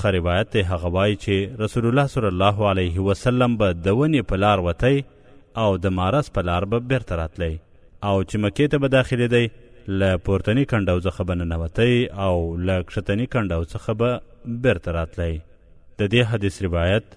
خه روایت دی هغه وایي چې رسول الله صلی الله علیه وسلم به د ونې په لار وتی او د مارس په لار به بیرته راتلی او چې مکې ته به داخلېدی له پورتني کنډو څخه به ننوتی او له کښتني کنډو څخه به بیرته راتلی د دې حدیث روایت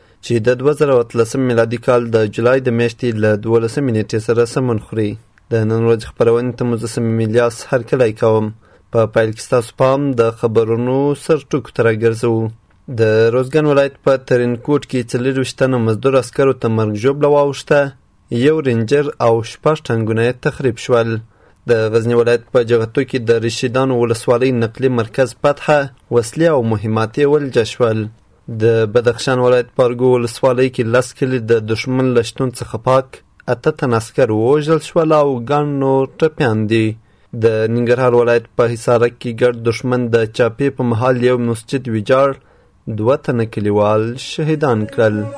چې د دوه زره او اتلسم میلادي کال د جولای د میاشتې له دولسمې نېټې سره سمون خوري د نن ورځې خپرونې ته مجسم میلیاس هرکلی کوم په پیل کې ستاسو پام د خبرونو سر ټکو ته راګرځوو د روزګان ولایت په ترینکوټ کې څلېرویشت تنه مزدور عسکرو ته مرګ ژوبله واوښته یو رینجر او شپږ ټانګونه یې تخریب شول د غزنی ولایت په جغتو کې د رشیدانو ولسوالۍ نقلي مرکز فتحه وسلې او مهمات یې ولجه شول د بدخشان ولایت پارګو ولسوالۍ کې لس کلي د دښمن له شتون څخه پاک اته تن عسکر ووژل شول او ګڼ نور ټپیان دي د ننګرهار ولایت په حصارک کې ګډ دښمن د چاپې په مهال یو مسجد ویجاړ دوه تنه کلیوال شهیدان کړل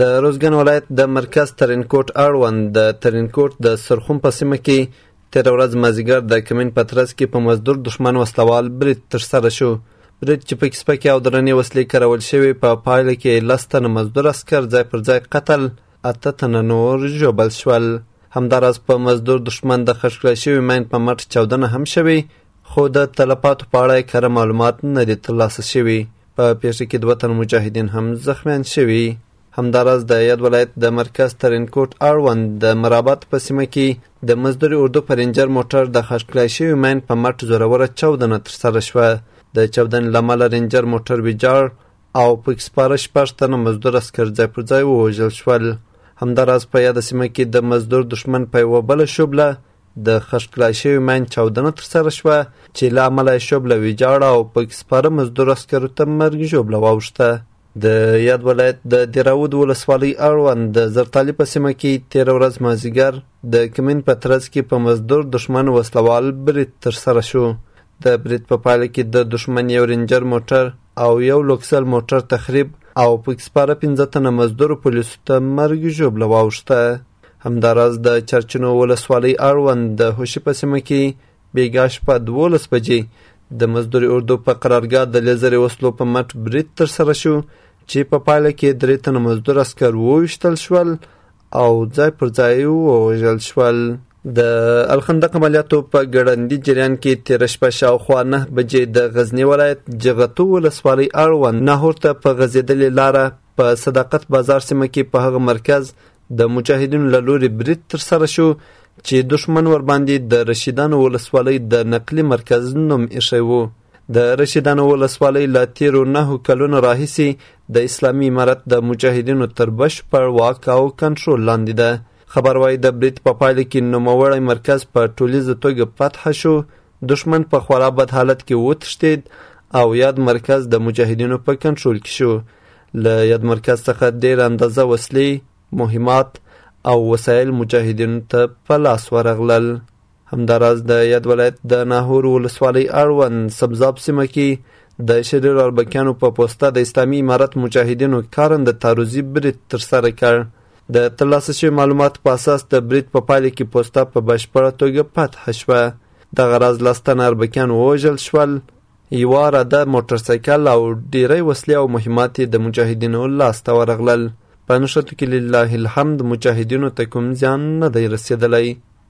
د روزګان ولایت د مرکز ترینکوټ اړوند د ترینکوټ د سرخوم په سیمه کې تېره ورځ مازیګر د کمین په ترڅ کې په مزدور دښمن وسلوال برید ترسره شو برید چې پکې سپکې او درنې وسلې کارول شوې په پا پایله کې لس تنه مزدور عسکر ځای پر ځای قتل اته تنه نور ژوبل شول همداراز په مزدور دښمن د خښ کړای شوي مین په مټ چاودنه هم شوې خو د تلفاتو په اړه کره معلومات نه دي ترلاسه شوي په پیښه کې دوه تن مجاهدین هم زخمیان شوي همداراز د یاد ولایت د مرکز ترینکوټ اړوند د مرابط په سیمه کې د مزدوري اردو په رینجر موټر د خښکلای شوي مین په مټ زوروره چاودنه ترسره شوه د چاودنې له امله رینجر موټر ویجاړ او پکې سپاره شپږ تنه مزدور عسکر ځای پر ځای ووژل شول همداراز په یاده سیمه کې د مزدور دښمن په یوه بله شوبله د خښت کړای شوې مین چاودنه ترسره شوه چې له امله یې شوبله ویجاړه او پکې سپاره مزدور عسکرو ته مرګ ژوبله واوښته د یاد ولایت د دیراود ولسوالۍ اړوند د زرتالي په سیمه کې تېره ورځ مازیګر د کمین په ترڅ کې په مزدور دښمن وسلوال برید ترسره شو د برید په پایله کې د دښمن یو رینجر موټر او یو لوکسل موټر تخریب او پکې سپاره پنځه تنه مزدورو پولیسو ته مرګ ژوبله واوښته همداراز د چرچینو ولسوالۍ اړوند د هوشي په سیمه کې بیګا شپه دولس بجې د مزدور اردو په قرارګاه د لیزرې وسلو په مټ برید ترسره شو چې په پایله کې درې تنه مزدور عسکر وویشتل شول او ځای پر ځای ووژل شول. د الخندق عملیاتو په ګړندي جریان کې تېره شپه شاوخوا نه بجې د غزني ولایت جغتو ولسوالۍ اړوند ناهور ته په غځېدلې لاره په صداقت بازار سیمه کې په هغه مرکز د مجاهدینو له لوري برید ترسره شو چې دښمن ورباندې د رشیدانو ولسوالۍ د نقلي مرکز نوم ایښی و د رشیدانو ولسوالۍ له تیرو نهو کلونو راهیسې د اسلامي امارت د مجاهدینو تر بشپړ واک او کنټرول لاندې ده خبر وايي د برید په پایله کې نوموړی مرکز په ټولیزه توګه فتح شو دښمن په خورا بد حالت کې وتښتید او یاد مرکز د مجاهدینو په کنټرول کې شو له یاد مرکز څخه ډېر اندازه وسلې مهمات او وسایل مجاهدینو ته په لاس ورغلل همداراز د یاد ولایت د ناهور ولسوالۍ اړوند سبزاب سیمه کې د شریر اربکیانو په پوسته د اسلامي امارت مجاهدینو کارن د تعرضي برید ترسره کړ د ترلاسه شوي معلومات په اساس د برید په پایله کې پوسته په بشپړه توګه فتح شوه دغه راز لس تنه اربکیان ووژل شول یوه عراده موټر سایکل او ډیری وسلې او مهمات یې د مجاهدینو لاسته ورغلل په نښتو کې لله الحمد مجاهدینو ته کوم زیان نه دی رسېدلی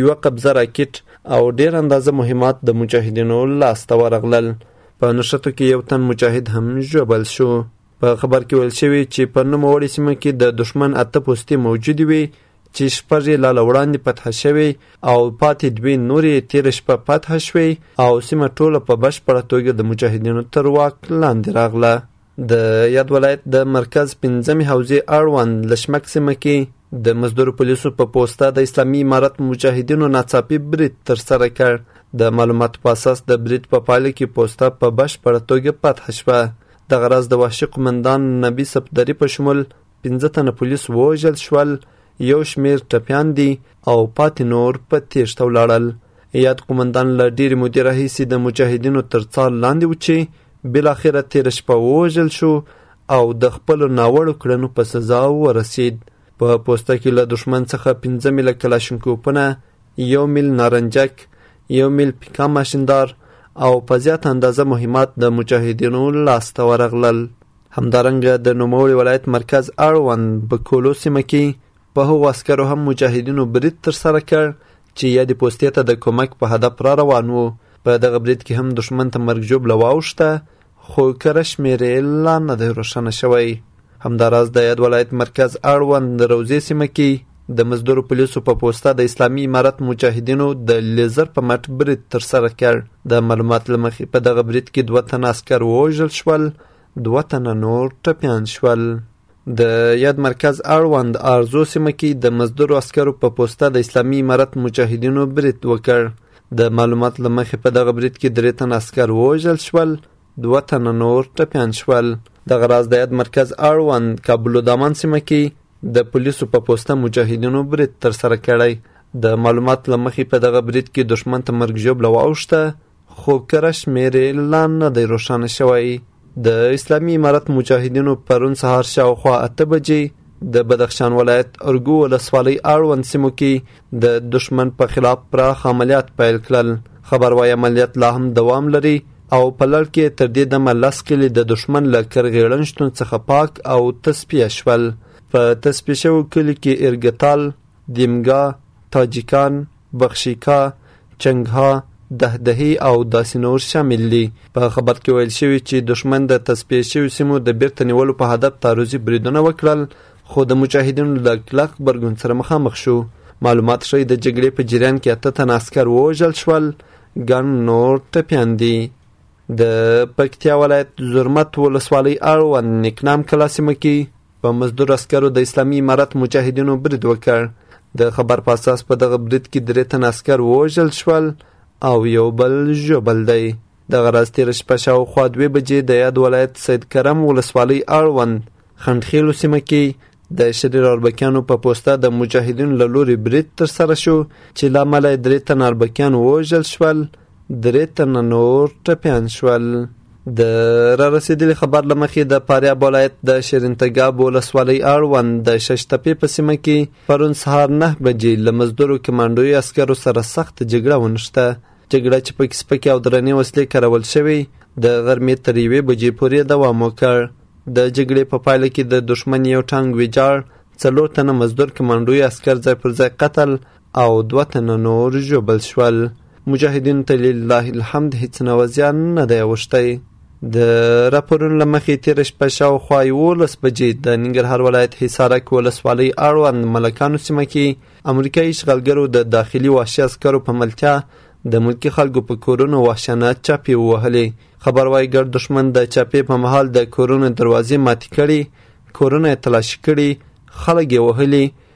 یوه قبضه راکټ او ډېر اندازه مهمات د مجاهدینو لاس ته ورغلل. په نښتو کې یو تن مجاهد هم ژوبل شو. په خبر کې ویل شوي چې په نوموړې سیمه کې د دښمن اته پوستې موجودې وې چې شپږ یې لا له وړاندې فتحه شوې او پاتې دوې نورې یې تېره شپه فتحه شوې او سیمه ټوله په بشپړه توګه د مجاهدینو تر واک لاندې راغله. د یاد ولایت د مرکز پنځمې حوزې اړوند لشمک سیمه کې د مزدور پولیسو په پوسته د اسلامي امارت مجاهدینو ناڅاپي برید ترسره کړ د معلوماتو په اساس د برید په پایله کې پوسته په بشپړه توګه فتح شوه دغه راز د وحشي قومندان نبي صفدري په شمول پنځه تنه پولیس ووژل شول یو شمیر ټپیان دي او پاتې نور په تیښته ولاړل یاد قومندان له ډېرې مودې راهیسې د مجاهدینو تر څار لاندې و چې بالاخره تېره شپه ووژل شو او د خپلو ناوړو کړنو په سزا ورسید په پوسته کې له دښمن څخه پنځه میله کلاشینکوپونه یو میل نارنجک یو میل پیکا ماشیندار او په زیاته اندازه مهمات د مجاهدینو لاسته ورغلل همدارنګه د نوموړي ولایت مرکز اړوند بکولو سیمه کې په هغو عسکرو هم مجاهدینو برید ترسره کړ چې یادې پوستې ته د کمک په هدف را روان وو په دغه برید کې هم دښمن ته مرګ ژوبله واوښته خو کره شمېر یې لا نه دی روښانه شوی همداراز د یاد ولایت مرکز اړوند د روزې سیمه کې د مزدورو پولیسو په پوسته د اسلامي امارت مجاهدینو د لیزر په مټ برید ترسره کړ د معلومات له مخې په دغه برید کې دوه تنه عسکر ووژل شول دوه تنه نور ټپیان شول. د یاد مرکز اړوند ارزو سیمه کې د مزدورو عسکرو په پوسته د اسلامي امارت مجاهدینو برید وکړ د معلوماتو له مخې په دغه برید کې درې تنه عسکر ووژل شول دوه تنه نور ټپیان شول دغه راز د یاد مرکز اړوند کابل دامان سیمه کې د پولیسو په پوسته مجاهدینو برید ترسره کړی د معلوماتو له مخې په دغه برید کې دښمن ته مرګ ژوبله واوښته خو کره شمېر یې لا نه دی روښانه شوی د اسلامي امارت مجاهدینو پرون سهار شاوخوا اته بجې د بدخشان ولایت ارګو ولسوالۍ اړوند سیمو کې د دښمن په خلاف پراخ عملیات پیل کړل خبر وايي عملیات لا هم دوام لري او په لړ کې تر دې دمه لس کلي د دښمن له کرغېړن شتون څخه پاک او تصفیه شول په تصفیه شوو کلي کې ارګتال دیمګا، تاجیکان، بخشیکا، چنګها، دهدهي او داسې نور شامل دي. په خبر کې ویل شوي چې دښمن د تصفیه شویو سیمو د بیرته نیولو په هدف تعرضي بریدونه وکړل خو د مجاهدینو له کلک غبرګون سره مخامخ شو. معلومات ښيي د جګړې په جریان کې اته تنه عسکر ووژل شول، ګڼ نور ټپیان دي. د پکتیا ولایت زرمت ولسوالۍ اړوند نیکنام کلا سیمه کې په مزدور عسکرو د اسلامي امارت مجاهدینو برید وکړ د خبر په اساس په دغه برید کې درې تن عسکر ووژل شول او یو بل ژوبل دی دغه راز تېره شپه شاوخوا دوې بجې د یاد ولایت سید کرم ولسوالۍ اړوند خنډخېلو سیمه کې د شریر اربکیانو په پوسته د مجاهدینو له لوري برید ترسره شو چې له امله یې درې تن اربکیان ووژل شول درې تنه نور ټپیان شول. د را رسېدلي خبر له مخې د فاریاب ولایت د شیرینتګاب ولسوالۍ اړوند د ششتپې په سیمه کې پرون سهار نهه بجې له مزدورو کمانډوي عسکرو سره سخته جګړه ونښته. جګړه چې پکې سپکې او درنې وسلې کارول شوې د غرمې تر یوې بجې پورې دوام وکړ. د جګړې په پایله کې د دښمن یو ټانګ ویجاړ، څلور تنه مزدور کمانډوي عسکر ځای پر ځای قتل او دوه تنه نور ژوبل شول. مجاهدینو ته لله الحمد هیڅ نوع زیان نه دی اوښتی. د راپورونو له مخې تېره شپه شاوخوا یوولس بجې د ننګرهار ولایت حصارک ولسوالۍ اړوند ملکانو سیمه کې امریکایي اشغالګرو د داخلي وحشي عسکرو په ملتیا د ملکي خلکو په کورونو وحشانه چاپې ووهلې خبر وايي ګډ دښمن د چاپې په مهال د کورونو دروازې ماتې کړي کورونه یې تلاشي کړي خلک یې وهلي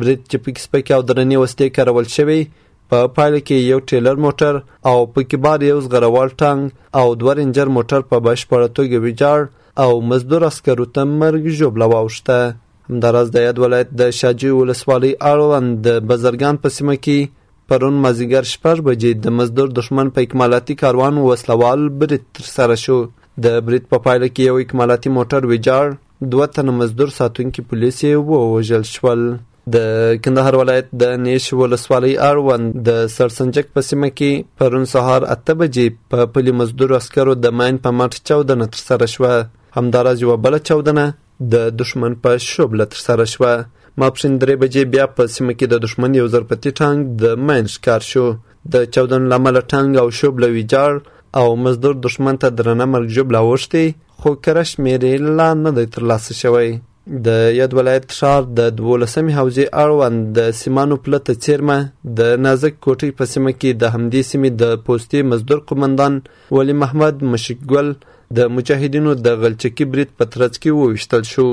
برید چې پکې سپکې او درنې وسلې کارول شوې په پایله کې یو ټریلر موټر او پکې بار یو زغروال ټانګ او دوه رینجر موټر په بشپړه توګه ویجاړ او مزدور عسکرو ته مرګ ژوبله واوښته همداراز د یاد ولایت د شاجوی ولسوالۍ اړوند د بزرګان په سیمه کې پرون مازیګر شپږ بجې د مزدور دښمن په اکمالاتي کاروان وسلوال برید ترسره شو د برید په پایله کې یو اکمالاتي موټر ویجاړ دوه تنه مزدور ساتونکي پولیس یې ووژل شول د کندهار ولایت د نیش ولسوالۍ اړوند د سرسنجک په سیمه کې پرون سهار اته بجې په پلي مزدور عسکرو د ماین په مټ چاودنه ترسره شوه همداراز یوه بله چاودنه د دښمن په شوبله ترسره شوه ماپښین درې بجې بیا په سیمه کې د دښمن یو ظرفتی ټانګ د ماین ښکار شو د چاودنو له امله ټانګ او شوبله ویجاړ او مزدور دښمن ته درنه مرګ ژوبله اوښتې خو کره شمېر یې لا نه دی ترلاسه شوی. د یاد ولایت ښار د دولسمې حوزې اړوند د سیمانو پله ته څیرمه د نازک کوټۍ په سیمه کې د همدې سیمې د پوستې مزدور قومندان ولی محمد مشکګل د مجاهدینو د غلچکي برید په ترڅ کې وویشتل شو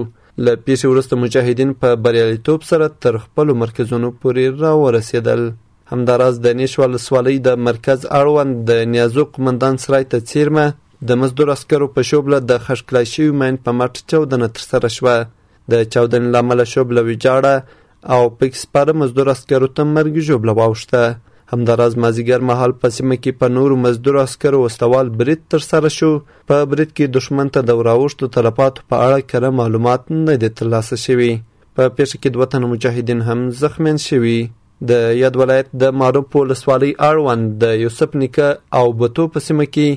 له پیښې وروسته مجاهدین په بریالیتوب سره تر خپلو مرکزونو پورې راورسېدل همداراز د نیش ولسوالۍ د مرکز اړوند د نیازو قومندان سرای ته څیرمه د مزدور عسکرو په شوبله د خښکلای شوي مین په مټ چاودنه ترسره شوه د چاودنې له امله شوبله ویجاړه او پکې سپاره مزدور عسکرو ته مرګ ژوبله واوښته همداراز مازیګر مهال په سیمه کې په نورو مزدور عسکرو وسلوال برید ترسره شو په برید کې دښمن ته د وراوښتو تلفاتو په اړه کره معلومات نه دي ترلاسه شوي په پیښه کې دوه تنه مجاهدین هم زخمیان شوي د یاد ولایت د معروف ولسوالۍ اړوند د یوسف نیکه او بتو په سیمه کې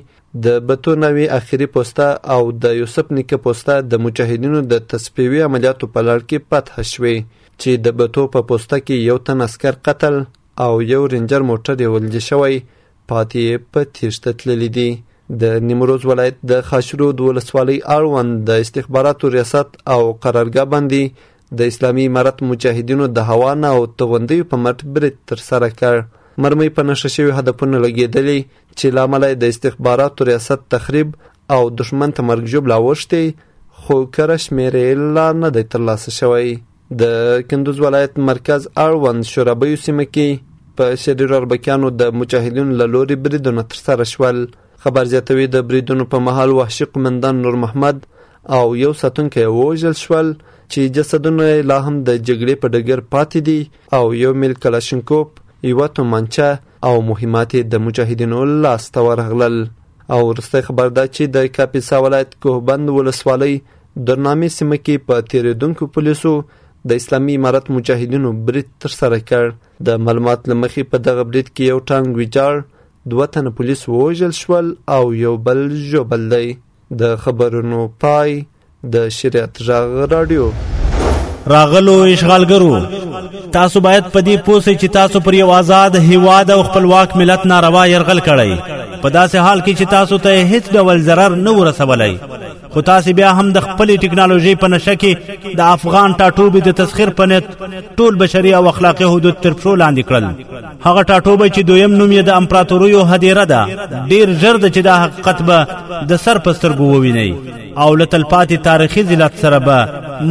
د بتو ناوې اخیري پوسته او د یوسف نیکه پوسته د مجاهدینو د تصفیوي عملیاتو په لړ کې فتح شوې چې د بتو په پوسته کې یو تن عسکر قتل او یو رینجر موټر یې ولدي شوی پاتې یې په تیښته تللي دي د نیمروز ولایت د خاشرود ولسوالۍ اړوند د استخباراتو ریاست او قرارګاه باندې د اسلامي امارت مجاهدینو د هوانه او توغندیو په مټ برید ترسره کړ مرمۍ په نښه شوي هدفونه لګېدلې چې له امله د استخباراتو ریاست تخریب او دښمن ته مرګ ژوبله اوښتې خو کره شمېر یې لا نه دی ترلاسه شوی د کندوز ولایت مرکز اړوند شورابیو سیمه کې په شریر اربکیانو د مجاهدینو له لوري بریدونه ترسره شول خبر زیاتوي د بریدونو په مهال وحشي قومندان نور محمد او یو ساتونکی ووژل شول چې جسدونه یې لا هم د جګړې په ډګر پاتې دي او یو میل کلاشینکوپ یوه تومانچه او مهمات یې د مجاهدینو لاس ته ورغلل او وروستی خبر دا چې د کاپیسا ولایت کوهبند ولسوالۍ درنامې سیمه کې په تیریدونکو پولیسو د اسلامي امارت مجاهدینو برید ترسره کړ د معلومات له مخې په دغه برید کې یو ټانګ ویجاړ دوه تنه پولیس ووژل شول او یو بل ژوبل دی د خبرونو پای د شریعت غږ راډیو راغلو اشغالګرو تاسو باید په دې پوسې چې تاسو پر یو آزاد هیواد او خپلواک ملت ناروا يرغل کړی په داسې حال کې چې تاسو ته هیڅ ډول ضرر نه ورسولای خو تاسو بیا هم د خپل ټکنالوژي په نشه کې د افغان ټاټوبي د تسخير په نیت ټول بشري او اخلاقي حدود تر پښو لاندې کړل هغه ټاټوبي چې دویم نوم یې د امپراتوریو هدیره ده ډیر ژر د چې دا حقیقت به د سر په سترګو وویني او لتلپاتې تاریخي ذلت سره به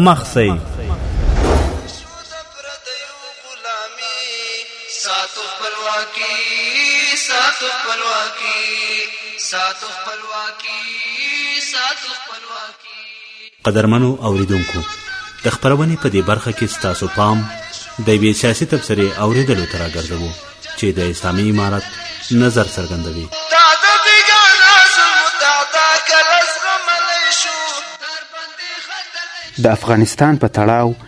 مخ شي ساتو خپلواکي ساتو خپلواکي ساتو خپلواکي ساتو خپلواکي قدرمنو اوریدونکو د خبرونې په دې برخه کې ستاسو پام د وی سیاسي تبصرې اوریدلو تر راګرځو چې د اسلامي امارت نظر څرګندوي د افغانستان په تړاو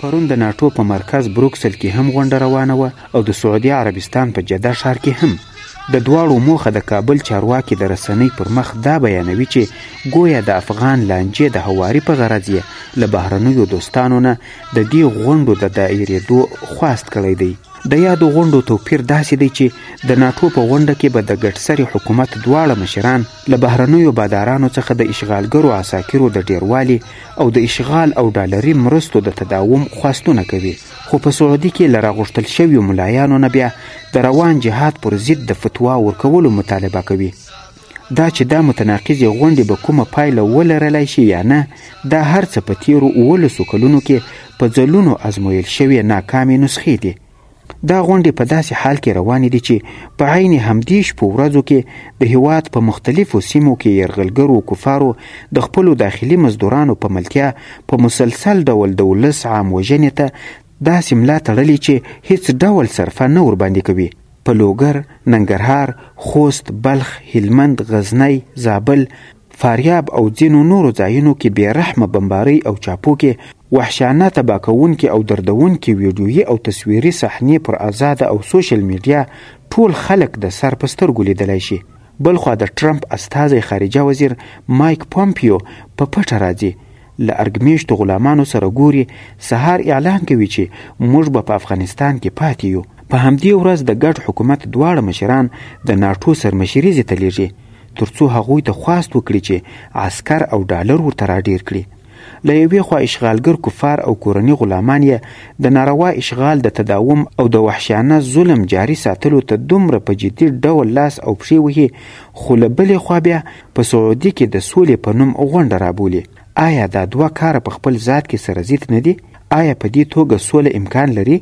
پرون د ناټو په مرکز بروکسل کې هم غونډه روانه وه او د سعودي عربستان په جده ښار کې هم د دواړو موخه د کابل چارواکي د رسنۍ پر مخ دا بیانوي چې ګویا د افغان لانجې د هواري په غرض یې له بهرنیو دوستانو نه د دې غونډو د دایریدو خواست کړی دی د یادو غونډو توپیر داسې دی چې د ناټو په غونډه کې به د ګډسري حکومت دواړه مشران له بهرنیو بادارانو څخه د اشغالګرو عساکرو د ډیروالي او د اشغال او ډالري مرستو د تداوم خواستونه کوي خو په سعودي کې له راغوښتل شویو ملایانو نه بیا د روان جهاد پر ضد د فتوا ورکولو مطالبه کوي دا چې دا متناقضې غونډې به کومه پایله ولرلی شي یا نه دا هر څه په تیرو اوولسو کلونو کې په ځلونو ازمویل شوې ناکامې نسخې دي دا غونډې په داسې حال کې روانې دي چې په عین همدې شپو ورځو کې د هیواد په مختلفو سیمو کې یرغلګرو کفارو د خپلو داخلي مزدورانو په ملتیا په مسلسل ډول د ولس عام وژنې ته داسې ملا تړلې چې هیڅ ډول صرفه نه ورباندې کوي په لوګر، ننګرهار، خوست، بلخ، هلمند، غزنی، زابل، فاریاب او ځینو نورو ځایونو کې بې رحمه بمبارۍ او چاپو کې وحشانه تباه کوونکې او دردونکې ویډیویي او تصویري صحنې پر ازاده او سوشل میډیا ټول خلک د سر په سترګو لیدلای شي. بلخوا د ټرمپ استازی خارجه وزیر مایک پومپیو په پټه راځي له ارګ میشتو غلامانو سره ګوري سهار اعلان کوي چې موږ به په افغانستان کې پاتې یو په همدې ورځ د ګډ حکومت دواړه مشران د ناټو سرمشریزې ته لیږي ترڅو هغوی ته خواست وکړي چې عسکر او ډالر ورته راډیر کړي له یوې خوا اشغالګر کفار او کورني غلامان یې د ناروا اشغال د تداوم او د وحشیانه ظلم جاري ساتلو ته دومره په جدي ډول لاس او پښې وهي خو له بلې خوا بیا په سعودي کې د سولې په نوم غونډه رابولي آیا دا دوه کاره په خپل ذات کې سره ضد نه دي آیا په دې توګه سوله امکان لري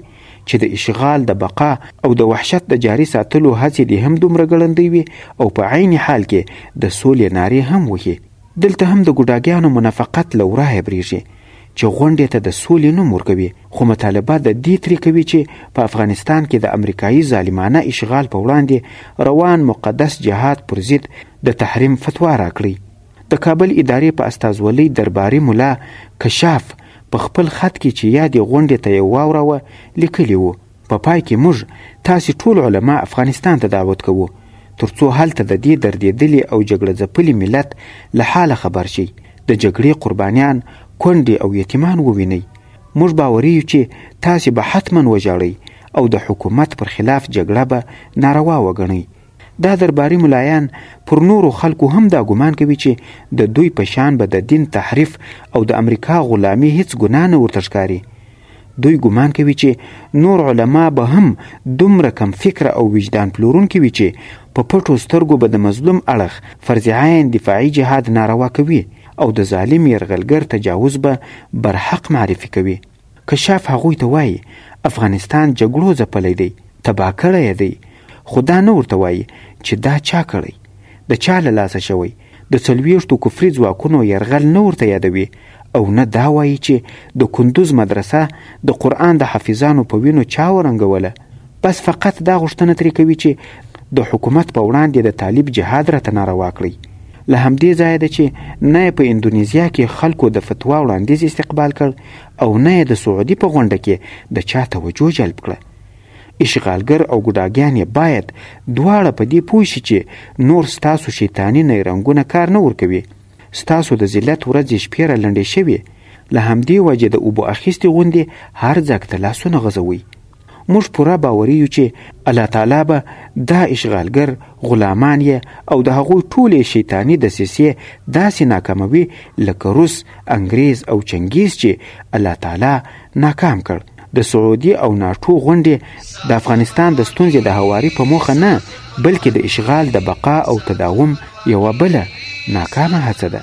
چې د اشغال د بقا او د وحشت د جاري ساتلو هڅې دې هم دومره ګړندۍ وي او په عین حال کې د سولې نارې هم وهي دلته هم د ګوډاګیانو منافقت له ورایه بریږي چې غونډې ته د سولې نوم ورکوي خو مطالبه د دې ترې کوي چې په افغانستان کې د امریکایي ظالمانه اشغال په وړاندې روان مقدس جهاد پر ضد د تحریم فتوا راکړي د کابل ادارې په استازولۍ درباري ملا کشاف په خپل خط کې چې یادې غونډې ته یې واوراوه لیکلي وو په پای کې موږ تاسې ټول علما افغانستان ته دعوت کوو ترڅو هلته د دې دردېدلي او جګړه ځپلي ملت له حاله خبر شي د جګړې قربانیان کونډې او یتیمان ووینئ موږ باوري یو چې تاسې به حتما وژاړئ او د حکومت پر خلاف جګړه به ناروا وګڼئ دا درباري ملایان پر نورو خلکو هم دا ګمان کوي چې د دوی په شان به د دین تحریف او د امریکا غلامي هیڅ ګناه نه ورته ښکاري دوی ګمان کوي چې نور علما به هم دومره کم فکره او وجدان پلورونکي وي چې په پټو سترګو به د مظلوم اړخ فرض عین دفاعي جهاد ناروا کوي او د ظالم یرغلګر تجاوز به برحق معرفي کوي کشاف هغوی ته وایي افغانستان جګړو ځپلی دی تباه کړی دی خو دا نه ورته وایي چې دا چا کړی د چا له لاسه شوی د څلوېښتو کفري ځواکونو یرغل نه ورته یادوي او نه دا وایي چې د کندوز مدرسه د قرآن د حافظانو په وینو چا ورنګوله، بس فقط دا غوښتنه ترې کوي چې د حکومت په وړاندې د طالب جهاد راته ناروا کړئ. له همدې ځایه ده چې نه یې په اندونیزیا کې خلکو د فتوا وړاندیز استقبال کړ او نه یې د سعودي په غونډه کې د چا توجه جلب کړه. اشغالګر او ګډاګیان یې باید دواړه په دې پوه شي چې نور ستاسو شیطاني نیرنګونه کار نه ورکوي ستاسو د ذلت ورځې شپې را لنډې شوې له همدې وجې د اوبو اخیستې غوندې هر ځاک ته لاسونه غځوئ موږ پوره باوري یو چې الله تعالی به دا اشغالګر غلامان یې او د هغوی ټولې شیطاني دسیسې داسې ناکاموي لکه روس انګریز او چنګیز چې الله تعالی ناکام کړ د سعودي او ناټو غونډې د افغانستان د ستونزې د هواري په موخه نه بلکې د اشغال د بقا او تداوم یوه بله ناکامه هڅه ده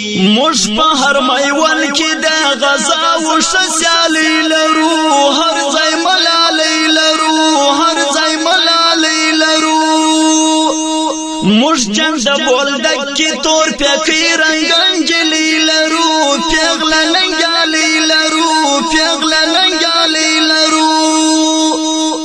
موږ په هر میوان کې د غزا او شسیالي لرو هر ځای ملالي لرو هر ځای ملالي لرو موږ جنگ د بول د کې تور پکې رنگانجلي لرو پیغله ننګالي لرو پیغله ننګالي لرو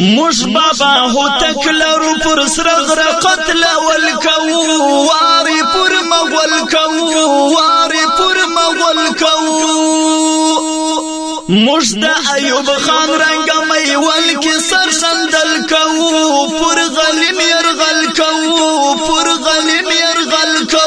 مش بابا هو تکلرو پر سر غره قتل ول کو واری پر مغول کو واری پر مغول کو مش د ایوب خان رنگ مې ول کې سر سندل کو پر غلیم ير غل کو پر غلیم ير غل کو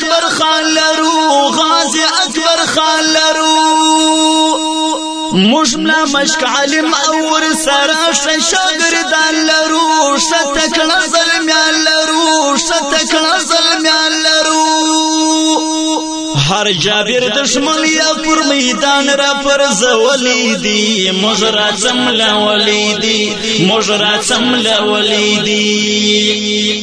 اکبر خان لرو غازی اکبر خان لرو مشملا مشک عالم او ور سره شاګردان لرو شتکړه زلمیان لرو شتکړه زلمیان لرو هر جابر دشمن یا پر میدان را پر زولی دی مجرا سملا ولی دی مجرا سملا ولی دی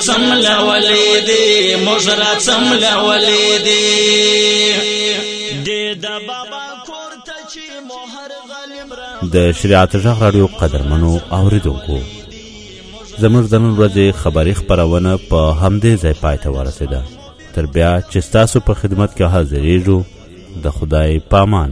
څمل ولې دې مزرا څمل ولې دې د شریعت غږ رادیو قدرمنو اوریدونکو زموږ د نن ورځې خبري خپرونه په همدې ځای پای ته ورسېده تر بیا چې ستاسو په خدمت کې حاضرېږو د خدای پامان